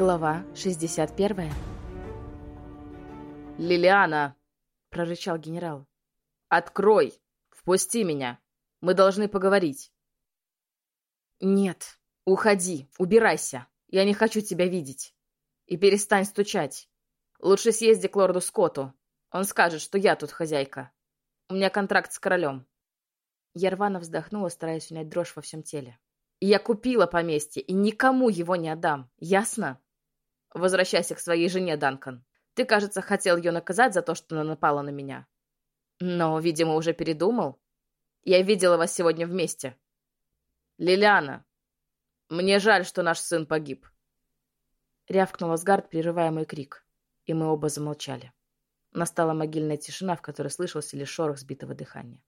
Глава 61. «Лилиана!» — прорычал генерал. «Открой! Впусти меня! Мы должны поговорить!» «Нет, уходи, убирайся! Я не хочу тебя видеть! И перестань стучать! Лучше съезди к лорду Скотту. Он скажет, что я тут хозяйка. У меня контракт с королем». Я рвано вздохнула, стараясь унять дрожь во всем теле. Я купила поместье и никому его не отдам. Ясно? Возвращайся к своей жене, Данкан. Ты, кажется, хотел ее наказать за то, что она напала на меня. Но, видимо, уже передумал. Я видела вас сегодня вместе. Лилиана, мне жаль, что наш сын погиб. Рявкнул Асгард, прерывая мой крик. И мы оба замолчали. Настала могильная тишина, в которой слышался лишь шорох сбитого дыхания.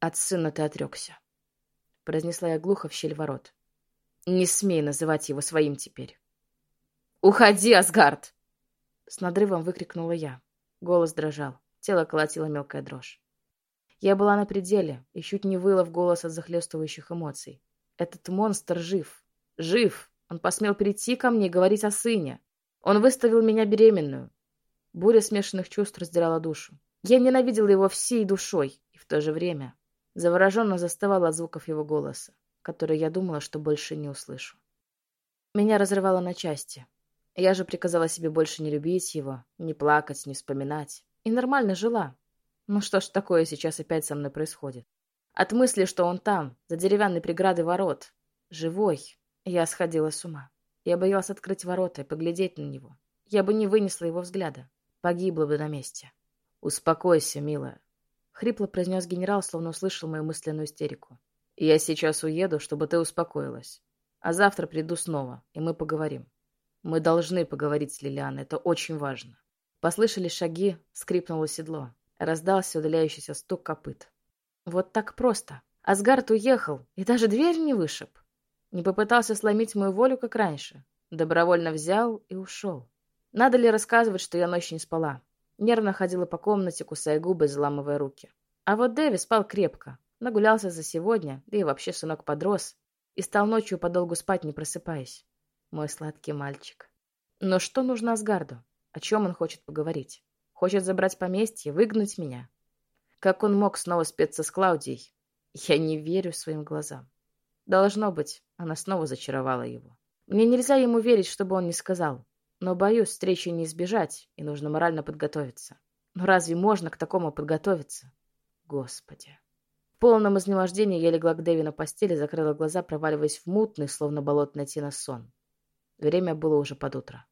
От сына ты отрекся произнесла я глухо в щель ворот. Не смей называть его своим теперь. Уходи, Асгард! С надрывом выкрикнула я. Голос дрожал, тело колотило мелкая дрожь. Я была на пределе и чуть не выла в голос от захлестывающих эмоций. Этот монстр жив. Жив! Он посмел прийти ко мне и говорить о сыне. Он выставил меня беременную. Буря смешанных чувств раздирала душу. Я ненавидела его всей душой и в то же время Завороженно застывала от звуков его голоса, который я думала, что больше не услышу. Меня разрывало на части. Я же приказала себе больше не любить его, не плакать, не вспоминать. И нормально жила. Ну что ж такое сейчас опять со мной происходит? От мысли, что он там, за деревянной преградой ворот, живой, я сходила с ума. Я боялась открыть ворота и поглядеть на него. Я бы не вынесла его взгляда. Погибла бы на месте. «Успокойся, милая. Хрипло произнес генерал, словно услышал мою мысленную истерику. «Я сейчас уеду, чтобы ты успокоилась. А завтра приду снова, и мы поговорим. Мы должны поговорить с Лилианой, это очень важно». Послышались шаги, скрипнуло седло. Раздался удаляющийся стук копыт. Вот так просто. Асгард уехал и даже дверь не вышиб. Не попытался сломить мою волю, как раньше. Добровольно взял и ушел. Надо ли рассказывать, что я ночью не спала? Нервно ходила по комнате, кусая губы, заламывая руки. А вот Дэви спал крепко. Нагулялся за сегодня, да и вообще сынок подрос. И стал ночью подолгу спать, не просыпаясь. Мой сладкий мальчик. Но что нужно Асгарду? О чем он хочет поговорить? Хочет забрать поместье, выгнать меня? Как он мог снова спеться с Клаудией? Я не верю своим глазам. Должно быть, она снова зачаровала его. Мне нельзя ему верить, чтобы он не сказал. Но, боюсь, встречи не избежать, и нужно морально подготовиться. Но разве можно к такому подготовиться? Господи. В полном изнемождении я легла к Дэви на постели, закрыла глаза, проваливаясь в мутный, словно болотная тина сон. Время было уже под утро.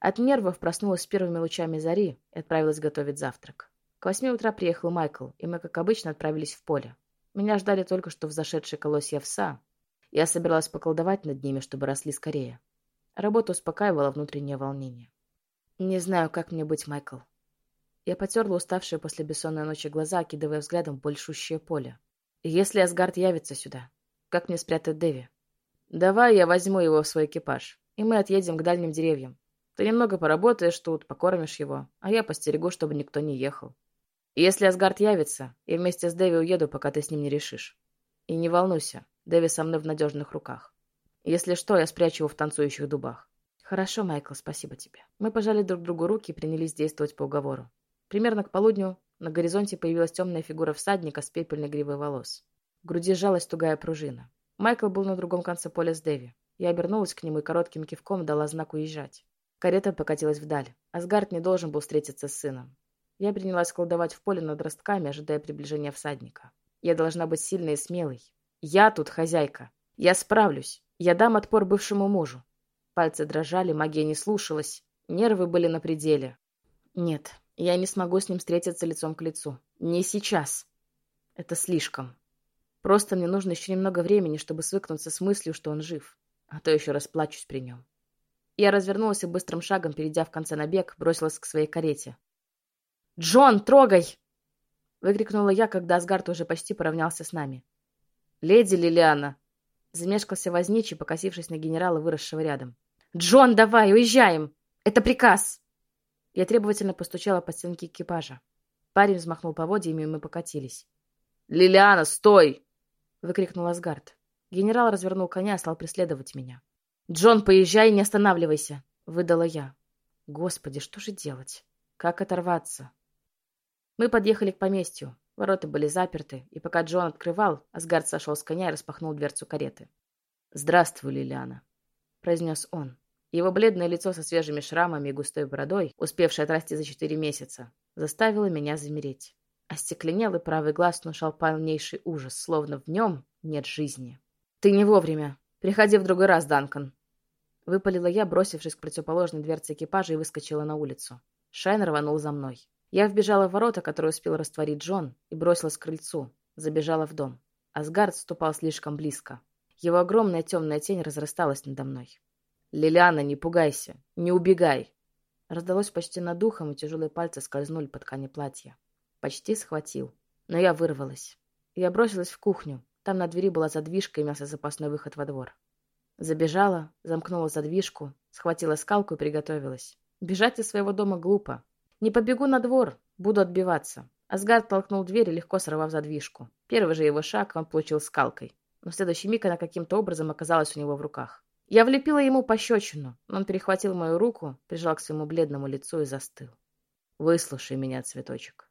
От нервов проснулась с первыми лучами зари и отправилась готовить завтрак. К восьми утра приехал Майкл, и мы, как обычно, отправились в поле. Меня ждали только что взошедшие колосья овса. Я собиралась поколдовать над ними, чтобы росли скорее. Работа успокаивала внутреннее волнение. «Не знаю, как мне быть, Майкл». Я потерла уставшие после бессонной ночи глаза, окидывая взглядом большущее поле. «Если Асгард явится сюда, как мне спрятать Дэви?» «Давай я возьму его в свой экипаж, и мы отъедем к дальним деревьям. Ты немного поработаешь тут, покормишь его, а я постерегу, чтобы никто не ехал. если Асгард явится, я вместе с Дэви уеду, пока ты с ним не решишь. И не волнуйся, Дэви со мной в надежных руках. Если что, я спрячу его в танцующих дубах. Хорошо, Майкл, спасибо тебе. Мы пожали друг другу руки и принялись действовать по уговору. Примерно к полудню на горизонте появилась темная фигура всадника с пепельной гривой волос. В груди сжалась тугая пружина. Майкл был на другом конце поля с Дэви. Я обернулась к нему и коротким кивком дала знак уезжать. Карета покатилась вдаль. Асгард не должен был встретиться с сыном. Я принялась колдовать в поле над ростками, ожидая приближения всадника. Я должна быть сильной и смелой. Я тут хозяйка. Я справлюсь. Я дам отпор бывшему мужу. Пальцы дрожали, магия не слушалась. Нервы были на пределе. Нет, я не смогу с ним встретиться лицом к лицу. Не сейчас. Это слишком. Просто мне нужно еще немного времени, чтобы свыкнуться с мыслью, что он жив. А то еще расплачусь при нем. Я развернулась и быстрым шагом, перейдя в конце на бег, бросилась к своей карете. «Джон, трогай!» Выкрикнула я, когда Асгард уже почти поравнялся с нами. «Леди Лилиана!» Замешкался возничий, покосившись на генерала, выросшего рядом. «Джон, давай, уезжаем! Это приказ!» Я требовательно постучала по стенке экипажа. Парень взмахнул поводьями, и мы покатились. «Лилиана, стой!» — выкрикнул Асгард. Генерал развернул коня и стал преследовать меня. «Джон, поезжай, не останавливайся!» — выдала я. Господи, что же делать? Как оторваться? Мы подъехали к поместью. Ворота были заперты, и пока Джон открывал, Асгард сошел с коня и распахнул дверцу кареты. «Здравствуй, Лилиана», — произнес он. Его бледное лицо со свежими шрамами и густой бородой, успевшее отрасти за четыре месяца, заставило меня замереть. Остекленелый правый глаз внушал полнейший ужас, словно в нем нет жизни. «Ты не вовремя. Приходи в другой раз, Данкан», Выпалила я, бросившись к противоположной дверце экипажа и выскочила на улицу. Шайн рванул за мной. Я вбежала в ворота, которые успел растворить Джон, и бросилась к крыльцу. Забежала в дом. Асгард ступал слишком близко. Его огромная темная тень разрасталась надо мной. «Лилиана, не пугайся! Не убегай!» Раздалось почти над духом, и тяжелые пальцы скользнули по ткани платья. Почти схватил. Но я вырвалась. Я бросилась в кухню. Там на двери была задвижка и мясозапасной выход во двор. Забежала, замкнула задвижку, схватила скалку и приготовилась. Бежать из своего дома глупо. Не побегу на двор, буду отбиваться. Асгард толкнул дверь, легко сорвав задвижку. Первый же его шаг он получил скалкой. Но в следующий миг она каким-то образом оказалась у него в руках. Я влепила ему пощечину, но он перехватил мою руку, прижал к своему бледному лицу и застыл. «Выслушай меня, цветочек.